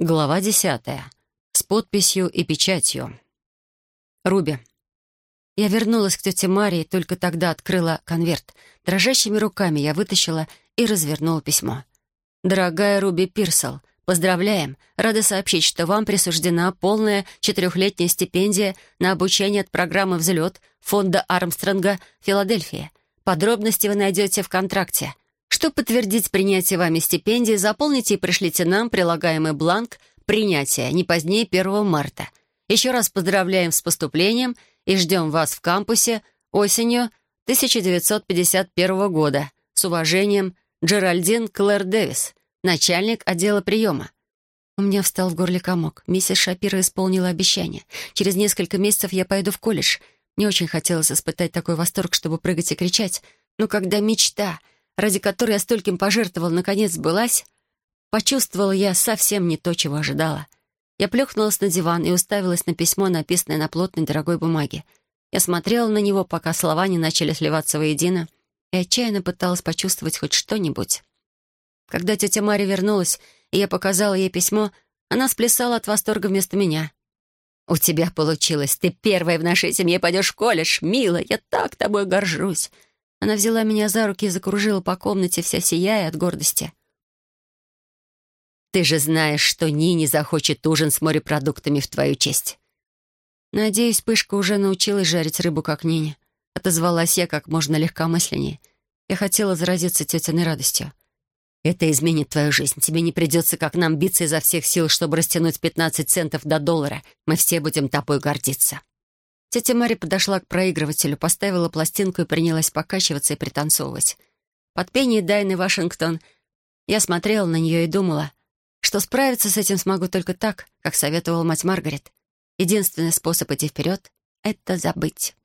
Глава десятая. С подписью и печатью. Руби. Я вернулась к тете Марии, только тогда открыла конверт. Дрожащими руками я вытащила и развернула письмо. «Дорогая Руби Пирсел, поздравляем! Рада сообщить, что вам присуждена полная четырехлетняя стипендия на обучение от программы «Взлет» фонда Армстронга «Филадельфия». Подробности вы найдете в контракте. Чтобы подтвердить принятие вами стипендии, заполните и пришлите нам прилагаемый бланк принятия не позднее 1 марта. Еще раз поздравляем с поступлением и ждем вас в кампусе осенью 1951 года. С уважением, Джеральдин Клэр Дэвис, начальник отдела приема. У меня встал в горле комок. Миссис Шапира исполнила обещание. Через несколько месяцев я пойду в колледж. Мне очень хотелось испытать такой восторг, чтобы прыгать и кричать. Но когда мечта — ради которой я стольким пожертвовал, наконец сбылась, почувствовала я совсем не то, чего ожидала. Я плюхнулась на диван и уставилась на письмо, написанное на плотной дорогой бумаге. Я смотрела на него, пока слова не начали сливаться воедино, и отчаянно пыталась почувствовать хоть что-нибудь. Когда тетя Мария вернулась, и я показала ей письмо, она сплясала от восторга вместо меня. «У тебя получилось. Ты первая в нашей семье пойдешь в колледж. Мила, я так тобой горжусь. Она взяла меня за руки и закружила по комнате, вся сияя от гордости. «Ты же знаешь, что Нини захочет ужин с морепродуктами в твою честь». «Надеюсь, Пышка уже научилась жарить рыбу, как Нине». Отозвалась я как можно легкомысленнее. Я хотела заразиться тетиной радостью. «Это изменит твою жизнь. Тебе не придется, как нам, биться изо всех сил, чтобы растянуть 15 центов до доллара. Мы все будем тобой гордиться». Тетя Мэри подошла к проигрывателю, поставила пластинку и принялась покачиваться и пританцовывать. Под пение Дайны Вашингтон я смотрела на нее и думала, что справиться с этим смогу только так, как советовала мать Маргарет. Единственный способ идти вперед — это забыть.